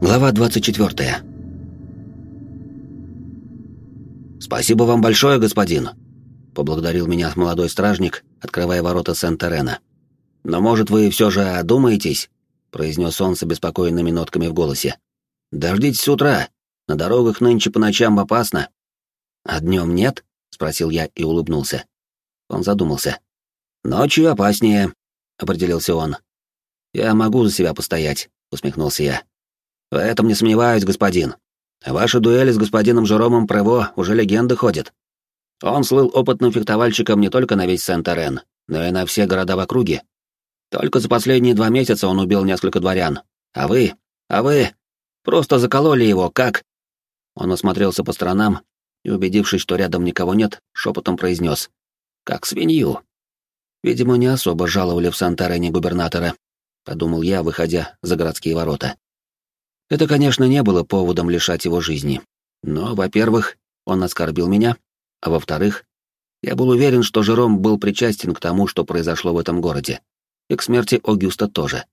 Глава 24. «Спасибо вам большое, господин», — поблагодарил меня молодой стражник, открывая ворота Сент-Терена. «Но, может, вы все же одумаетесь?» — произнес он с обеспокоенными нотками в голосе. «Дождитесь утра. На дорогах нынче по ночам опасно». «А днем нет?» — спросил я и улыбнулся. Он задумался. «Ночью опаснее», — определился он. «Я могу за себя постоять», — усмехнулся я. В этом не сомневаюсь, господин. Ваши дуэли с господином Жеромом Прево уже легенды ходят. Он слыл опытным фехтовальщиком не только на весь Сент-Арен, но и на все города в округе. Только за последние два месяца он убил несколько дворян. А вы, а вы просто закололи его, как? Он осмотрелся по сторонам и, убедившись, что рядом никого нет, шепотом произнес. Как свинью. Видимо, не особо жаловали в Сантарене губернатора, подумал я, выходя за городские ворота. Это, конечно, не было поводом лишать его жизни. Но, во-первых, он оскорбил меня, а во-вторых, я был уверен, что Жером был причастен к тому, что произошло в этом городе, и к смерти Огюста тоже.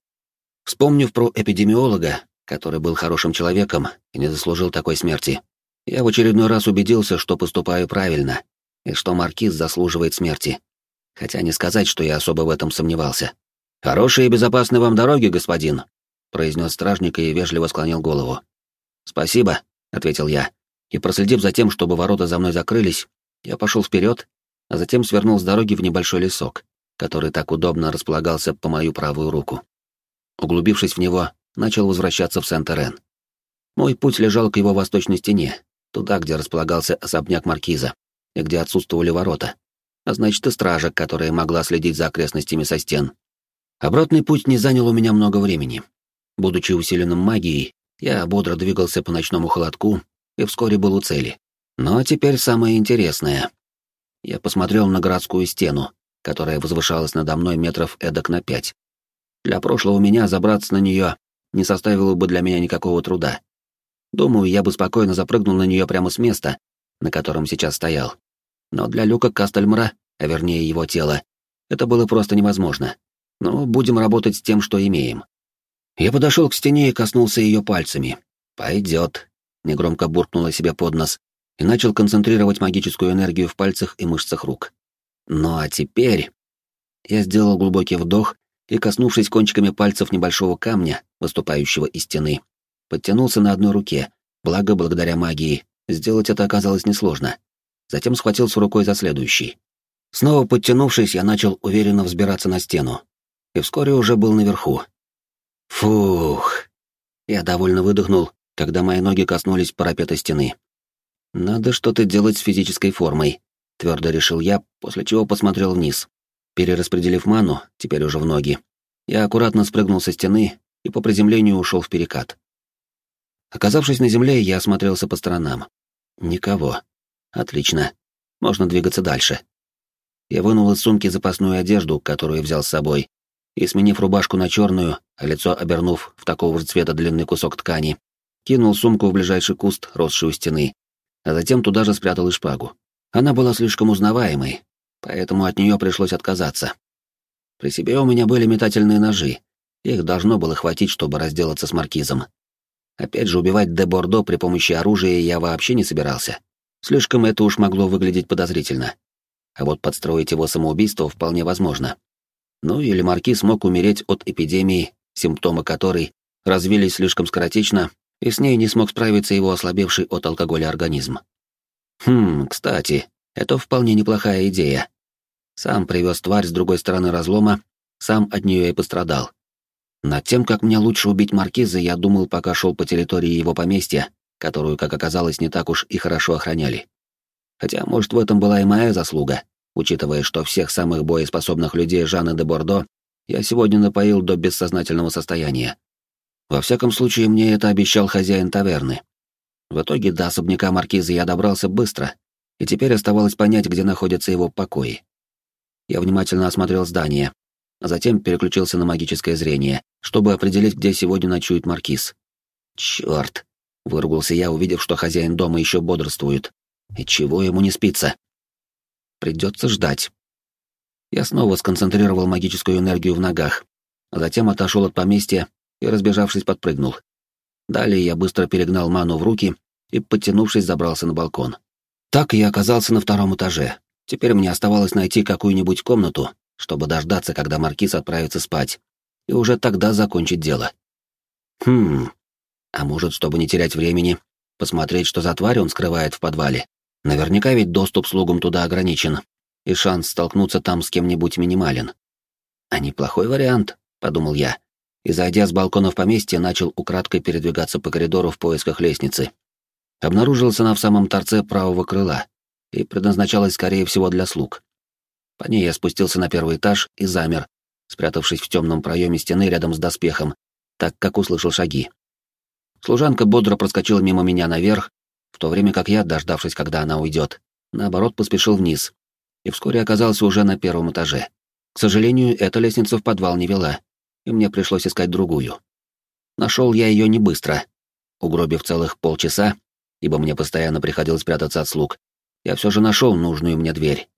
Вспомнив про эпидемиолога, который был хорошим человеком и не заслужил такой смерти, я в очередной раз убедился, что поступаю правильно, и что Маркиз заслуживает смерти. Хотя не сказать, что я особо в этом сомневался. «Хорошей и безопасной вам дороги, господин», — произнес стражник и вежливо склонил голову. «Спасибо», — ответил я, и, проследив за тем, чтобы ворота за мной закрылись, я пошел вперед, а затем свернул с дороги в небольшой лесок, который так удобно располагался по мою правую руку. Углубившись в него, начал возвращаться в Сент-Эрен. Мой путь лежал к его восточной стене, туда, где располагался особняк маркиза, и где отсутствовали ворота, а значит и стража, которая могла следить за окрестностями со стен. Обратный путь не занял у меня много времени. Будучи усиленным магией, я бодро двигался по ночному холодку и вскоре был у цели. Но теперь самое интересное. Я посмотрел на городскую стену, которая возвышалась надо мной метров эдак на пять. Для прошлого меня забраться на нее не составило бы для меня никакого труда. Думаю, я бы спокойно запрыгнул на нее прямо с места, на котором сейчас стоял. Но для Люка Кастельмара, а вернее его тела, это было просто невозможно. Но будем работать с тем, что имеем. Я подошел к стене и коснулся ее пальцами. «Пойдет», — негромко буркнула себе под нос и начал концентрировать магическую энергию в пальцах и мышцах рук. «Ну а теперь...» Я сделал глубокий вдох и, коснувшись кончиками пальцев небольшого камня, выступающего из стены, подтянулся на одной руке, благо, благодаря магии, сделать это оказалось несложно. Затем схватился рукой за следующий. Снова подтянувшись, я начал уверенно взбираться на стену. И вскоре уже был наверху, Фух. Я довольно выдохнул, когда мои ноги коснулись парапета стены. Надо что-то делать с физической формой, твердо решил я, после чего посмотрел вниз. Перераспределив ману, теперь уже в ноги, я аккуратно спрыгнул со стены и по приземлению ушел в перекат. Оказавшись на земле, я осмотрелся по сторонам. Никого. Отлично. Можно двигаться дальше. Я вынул из сумки запасную одежду, которую взял с собой, и, сменив рубашку на черную, а лицо обернув в такого же цвета длинный кусок ткани, кинул сумку в ближайший куст, росший у стены, а затем туда же спрятал и шпагу. Она была слишком узнаваемой, поэтому от нее пришлось отказаться. При себе у меня были метательные ножи, их должно было хватить, чтобы разделаться с маркизом. Опять же, убивать де Бордо при помощи оружия я вообще не собирался. Слишком это уж могло выглядеть подозрительно. А вот подстроить его самоубийство вполне возможно. Ну или маркиз мог умереть от эпидемии, симптомы которой развились слишком скоротечно, и с ней не смог справиться его ослабевший от алкоголя организм. Хм, кстати, это вполне неплохая идея. Сам привез тварь с другой стороны разлома, сам от нее и пострадал. Над тем, как мне лучше убить маркиза, я думал, пока шел по территории его поместья, которую, как оказалось, не так уж и хорошо охраняли. Хотя, может, в этом была и моя заслуга учитывая, что всех самых боеспособных людей Жанны де Бордо я сегодня напоил до бессознательного состояния. Во всяком случае, мне это обещал хозяин таверны. В итоге до особняка маркиза я добрался быстро, и теперь оставалось понять, где находятся его покои. Я внимательно осмотрел здание, а затем переключился на магическое зрение, чтобы определить, где сегодня ночует маркиз. Черт! выругался я, увидев, что хозяин дома еще бодрствует. И чего ему не спится? Придется ждать. Я снова сконцентрировал магическую энергию в ногах, а затем отошел от поместья и, разбежавшись, подпрыгнул. Далее я быстро перегнал ману в руки и, подтянувшись, забрался на балкон. Так я оказался на втором этаже. Теперь мне оставалось найти какую-нибудь комнату, чтобы дождаться, когда маркиз отправится спать, и уже тогда закончить дело. Хм, а может, чтобы не терять времени, посмотреть, что за тварь он скрывает в подвале. Наверняка ведь доступ слугам туда ограничен, и шанс столкнуться там с кем-нибудь минимален. А неплохой вариант, подумал я, и, зайдя с балкона в поместье, начал украдкой передвигаться по коридору в поисках лестницы. Обнаружился она в самом торце правого крыла и предназначалась, скорее всего, для слуг. По ней я спустился на первый этаж и замер, спрятавшись в темном проеме стены рядом с доспехом, так как услышал шаги. Служанка бодро проскочила мимо меня наверх, в то время как я, дождавшись, когда она уйдет, наоборот поспешил вниз, и вскоре оказался уже на первом этаже. К сожалению, эта лестница в подвал не вела, и мне пришлось искать другую. Нашел я ее не быстро. Угробив целых полчаса, ибо мне постоянно приходилось прятаться от слуг, я все же нашел нужную мне дверь.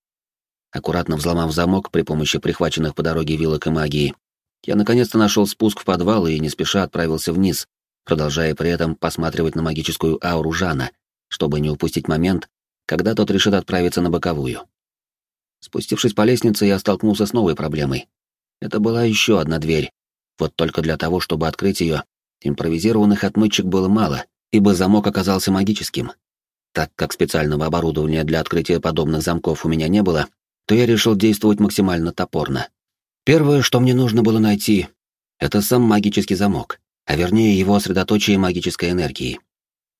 Аккуратно взломав замок при помощи прихваченных по дороге вилок и магии, я наконец-то нашел спуск в подвал и не спеша отправился вниз, продолжая при этом посматривать на магическую ауру Жана, чтобы не упустить момент, когда тот решит отправиться на боковую. Спустившись по лестнице, я столкнулся с новой проблемой. Это была еще одна дверь. Вот только для того, чтобы открыть ее, импровизированных отмычек было мало, ибо замок оказался магическим. Так как специального оборудования для открытия подобных замков у меня не было, то я решил действовать максимально топорно. Первое, что мне нужно было найти, это сам магический замок, а вернее его средоточие магической энергии.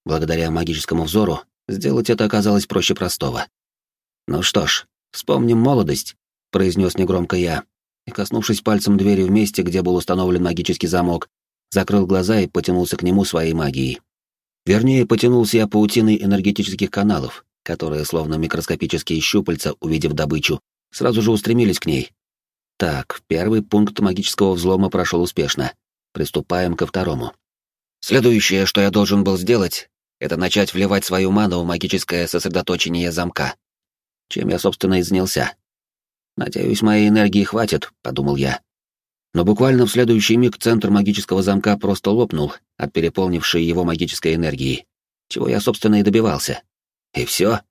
Благодаря магическому взору сделать это оказалось проще простого. «Ну что ж, вспомним молодость», — произнес негромко я, и, коснувшись пальцем двери в месте, где был установлен магический замок, закрыл глаза и потянулся к нему своей магией. Вернее, потянулся я паутиной энергетических каналов, которые, словно микроскопические щупальца, увидев добычу, сразу же устремились к ней. Так, первый пункт магического взлома прошел успешно. Приступаем ко второму. Следующее, что я должен был сделать, это начать вливать свою ману в магическое сосредоточение замка. Чем я, собственно, и занялся. «Надеюсь, моей энергии хватит», — подумал я. Но буквально в следующий миг центр магического замка просто лопнул от переполнившей его магической энергии, чего я, собственно, и добивался. И все.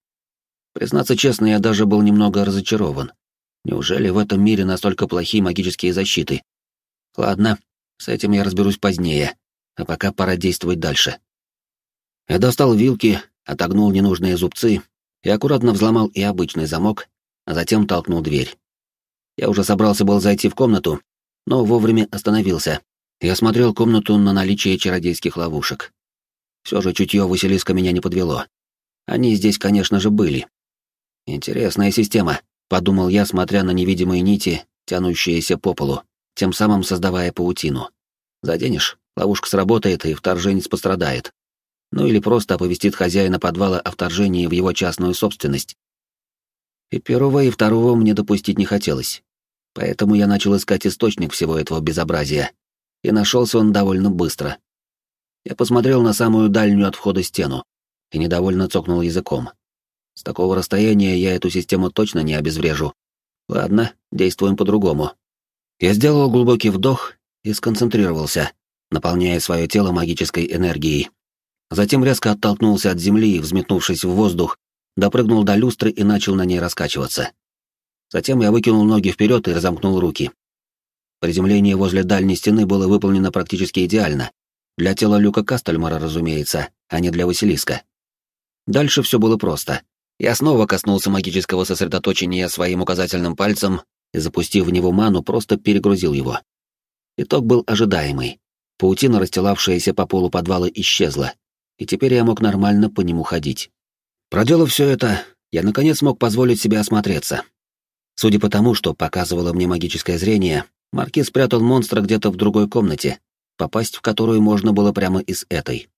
Признаться честно, я даже был немного разочарован. Неужели в этом мире настолько плохие магические защиты? Ладно, с этим я разберусь позднее, а пока пора действовать дальше. Я достал вилки, отогнул ненужные зубцы и аккуратно взломал и обычный замок, а затем толкнул дверь. Я уже собрался был зайти в комнату, но вовремя остановился и осмотрел комнату на наличие чародейских ловушек. Все же чутье Василиска меня не подвело. Они здесь, конечно же, были. Интересная система, подумал я, смотря на невидимые нити, тянущиеся по полу, тем самым создавая паутину. Заденешь, ловушка сработает, и вторженец пострадает. Ну или просто оповестит хозяина подвала о вторжении в его частную собственность. И первого, и второго мне допустить не хотелось. Поэтому я начал искать источник всего этого безобразия, и нашелся он довольно быстро. Я посмотрел на самую дальнюю от входа стену и недовольно цокнул языком. С такого расстояния я эту систему точно не обезврежу. Ладно, действуем по-другому. Я сделал глубокий вдох и сконцентрировался, наполняя свое тело магической энергией. Затем резко оттолкнулся от земли и, взметнувшись в воздух, допрыгнул до люстры и начал на ней раскачиваться. Затем я выкинул ноги вперед и разомкнул руки. Приземление возле дальней стены было выполнено практически идеально. Для тела Люка Кастельмара, разумеется, а не для Василиска. Дальше все было просто. Я снова коснулся магического сосредоточения своим указательным пальцем и, запустив в него ману, просто перегрузил его. Итог был ожидаемый. Паутина, расстилавшаяся по полу подвала, исчезла, и теперь я мог нормально по нему ходить. Проделав все это, я наконец мог позволить себе осмотреться. Судя по тому, что показывало мне магическое зрение, Маркиз спрятал монстра где-то в другой комнате, попасть в которую можно было прямо из этой.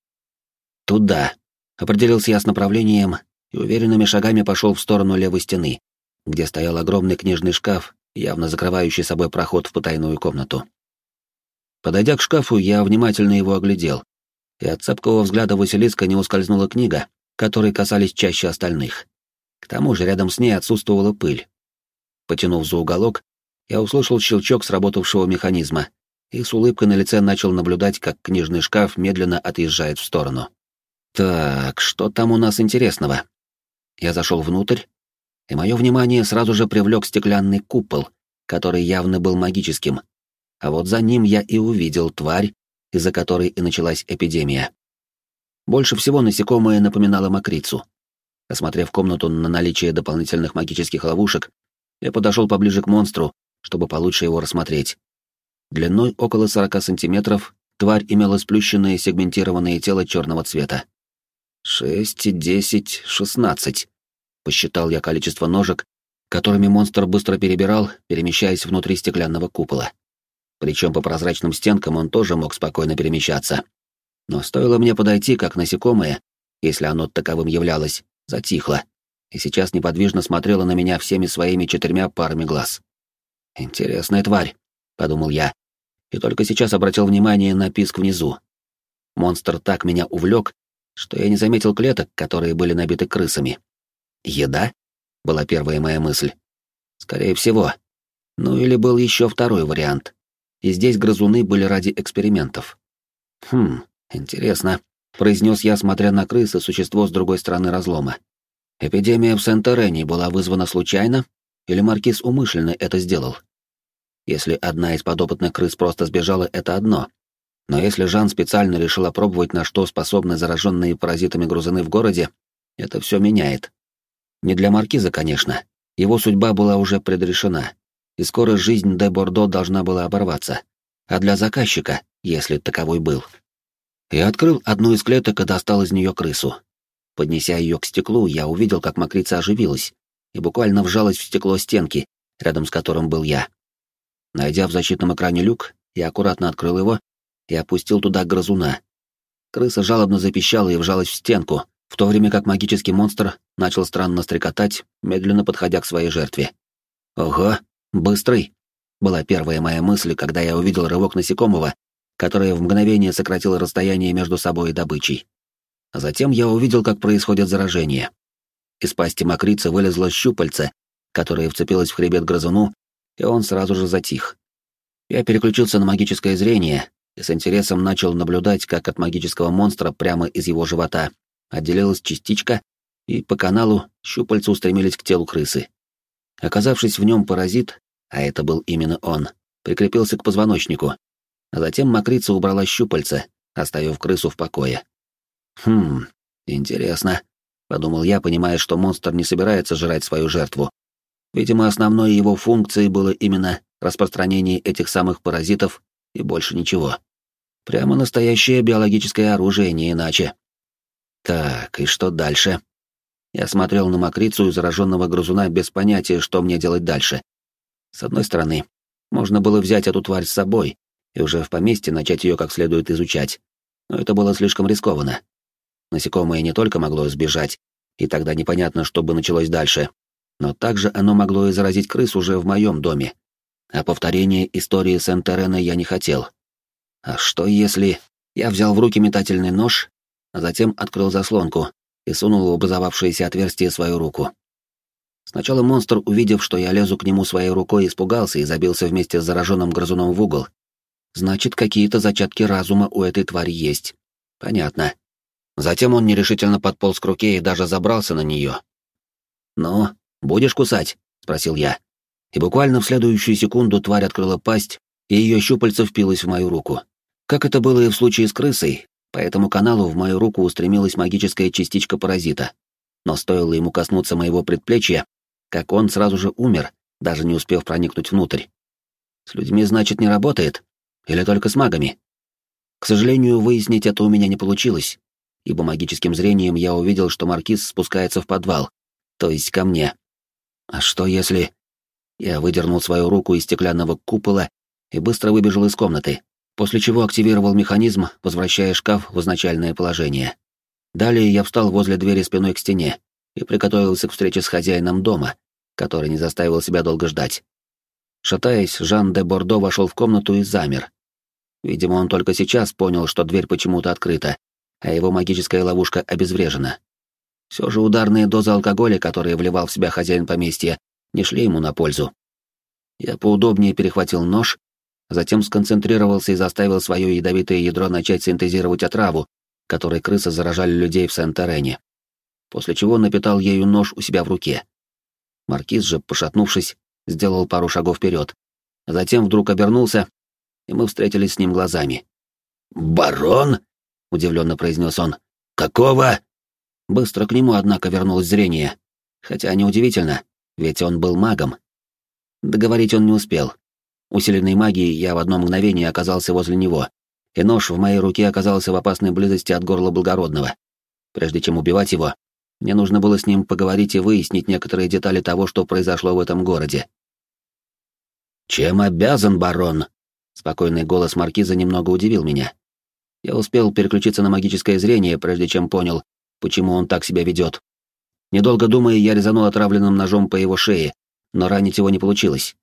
Туда. Определился я с направлением и уверенными шагами пошел в сторону левой стены, где стоял огромный книжный шкаф, явно закрывающий собой проход в потайную комнату. Подойдя к шкафу, я внимательно его оглядел, и от цепкого взгляда Василиска не ускользнула книга, которой касались чаще остальных. К тому же рядом с ней отсутствовала пыль, Потянув за уголок, я услышал щелчок сработавшего механизма и с улыбкой на лице начал наблюдать, как книжный шкаф медленно отъезжает в сторону. «Так, что там у нас интересного?» Я зашел внутрь, и мое внимание сразу же привлек стеклянный купол, который явно был магическим. А вот за ним я и увидел тварь, из-за которой и началась эпидемия. Больше всего насекомое напоминало мокрицу. Осмотрев комнату на наличие дополнительных магических ловушек, я подошел поближе к монстру, чтобы получше его рассмотреть. Длиной около 40 сантиметров тварь имела сплющенное сегментированное тело черного цвета. «Шесть, десять, шестнадцать», — посчитал я количество ножек, которыми монстр быстро перебирал, перемещаясь внутри стеклянного купола. Причем по прозрачным стенкам он тоже мог спокойно перемещаться. Но стоило мне подойти, как насекомое, если оно таковым являлось, затихло, и сейчас неподвижно смотрело на меня всеми своими четырьмя парами глаз. «Интересная тварь», — подумал я, и только сейчас обратил внимание на писк внизу. Монстр так меня увлек, что я не заметил клеток, которые были набиты крысами. «Еда?» — была первая моя мысль. «Скорее всего. Ну или был еще второй вариант. И здесь грызуны были ради экспериментов». «Хм, интересно», — произнес я, смотря на крысы, существо с другой стороны разлома. «Эпидемия в Сент-Терене была вызвана случайно, или Маркиз умышленно это сделал?» Если одна из подопытных крыс просто сбежала, это одно. Но если Жан специально решил опробовать, на что способны зараженные паразитами грузины в городе, это все меняет. Не для маркиза, конечно. Его судьба была уже предрешена, и скоро жизнь де Бордо должна была оборваться. А для заказчика, если таковой был. Я открыл одну из клеток и достал из нее крысу. Поднеся ее к стеклу, я увидел, как мокрица оживилась и буквально вжалась в стекло стенки, рядом с которым был я. Найдя в защитном экране люк, я аккуратно открыл его и опустил туда грызуна. Крыса жалобно запищала и вжалась в стенку, в то время как магический монстр начал странно стрекотать, медленно подходя к своей жертве. «Ого, быстрый!» — была первая моя мысль, когда я увидел рывок насекомого, которое в мгновение сократило расстояние между собой и добычей. Затем я увидел, как происходит заражение. Из пасти мокрицы вылезло щупальце, которое вцепилось в хребет грызуну и он сразу же затих. Я переключился на магическое зрение и с интересом начал наблюдать, как от магического монстра прямо из его живота отделилась частичка, и по каналу щупальца устремились к телу крысы. Оказавшись в нем паразит, а это был именно он, прикрепился к позвоночнику, а затем мокрица убрала щупальца, оставив крысу в покое. «Хм, интересно», — подумал я, понимая, что монстр не собирается жрать свою жертву, Видимо, основной его функцией было именно распространение этих самых паразитов и больше ничего. Прямо настоящее биологическое оружие, не иначе. Так, и что дальше? Я смотрел на мокрицу и зараженного грызуна без понятия, что мне делать дальше. С одной стороны, можно было взять эту тварь с собой и уже в поместье начать ее как следует изучать, но это было слишком рискованно. Насекомое не только могло сбежать, и тогда непонятно, что бы началось дальше, но также оно могло и заразить крыс уже в моем доме. А повторение истории Сент-Терена я не хотел. А что если... Я взял в руки метательный нож, а затем открыл заслонку и сунул в образовавшееся отверстие свою руку. Сначала монстр, увидев, что я лезу к нему своей рукой, испугался и забился вместе с зараженным грызуном в угол. Значит, какие-то зачатки разума у этой твари есть. Понятно. Затем он нерешительно подполз к руке и даже забрался на нее. «Ну, «Будешь кусать?» — спросил я. И буквально в следующую секунду тварь открыла пасть, и ее щупальце впилось в мою руку. Как это было и в случае с крысой, по этому каналу в мою руку устремилась магическая частичка паразита. Но стоило ему коснуться моего предплечья, как он сразу же умер, даже не успев проникнуть внутрь. С людьми, значит, не работает? Или только с магами? К сожалению, выяснить это у меня не получилось, ибо магическим зрением я увидел, что маркиз спускается в подвал, то есть ко мне. А что если... Я выдернул свою руку из стеклянного купола и быстро выбежал из комнаты, после чего активировал механизм, возвращая шкаф в изначальное положение. Далее я встал возле двери спиной к стене и приготовился к встрече с хозяином дома, который не заставил себя долго ждать. Шатаясь, Жан де Бордо вошел в комнату и замер. Видимо, он только сейчас понял, что дверь почему-то открыта, а его магическая ловушка обезврежена. Все же ударные дозы алкоголя, которые вливал в себя хозяин поместья, не шли ему на пользу. Я поудобнее перехватил нож, затем сконцентрировался и заставил свое ядовитое ядро начать синтезировать отраву, которой крысы заражали людей в Сент-Терене. После чего напитал ею нож у себя в руке. Маркиз же, пошатнувшись, сделал пару шагов вперед, затем вдруг обернулся, и мы встретились с ним глазами. «Барон?» — удивленно произнес он. «Какого?» Быстро к нему, однако, вернулось зрение. Хотя неудивительно, ведь он был магом. Договорить он не успел. Усиленной магией я в одно мгновение оказался возле него, и нож в моей руке оказался в опасной близости от горла благородного. Прежде чем убивать его, мне нужно было с ним поговорить и выяснить некоторые детали того, что произошло в этом городе. «Чем обязан, барон?» Спокойный голос маркиза немного удивил меня. Я успел переключиться на магическое зрение, прежде чем понял, почему он так себя ведет. Недолго думая, я резанул отравленным ножом по его шее, но ранить его не получилось.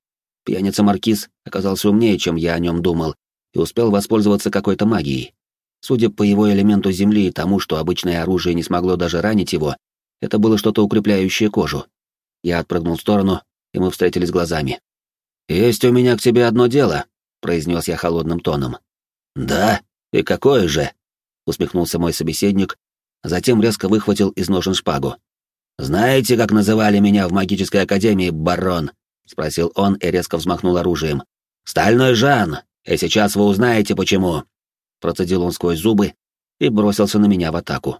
Пьяница Маркиз оказался умнее, чем я о нем думал, и успел воспользоваться какой-то магией. Судя по его элементу земли и тому, что обычное оружие не смогло даже ранить его, это было что-то укрепляющее кожу. Я отпрыгнул в сторону, и мы встретились глазами. «Есть у меня к тебе одно дело», — произнес я холодным тоном. «Да? И какое же?» — усмехнулся мой собеседник, а затем резко выхватил из ножен шпагу. «Знаете, как называли меня в магической академии, барон?» — спросил он и резко взмахнул оружием. «Стальной Жан! И сейчас вы узнаете, почему!» Процедил он сквозь зубы и бросился на меня в атаку.